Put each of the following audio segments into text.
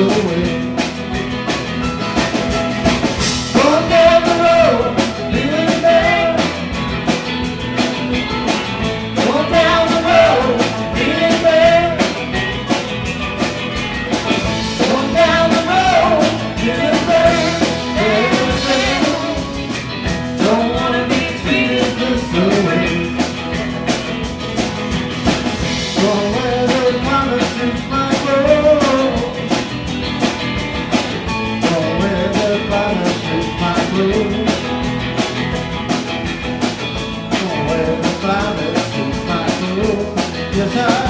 Aleluia. tonight.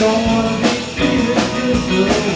don't wanna be treated this way.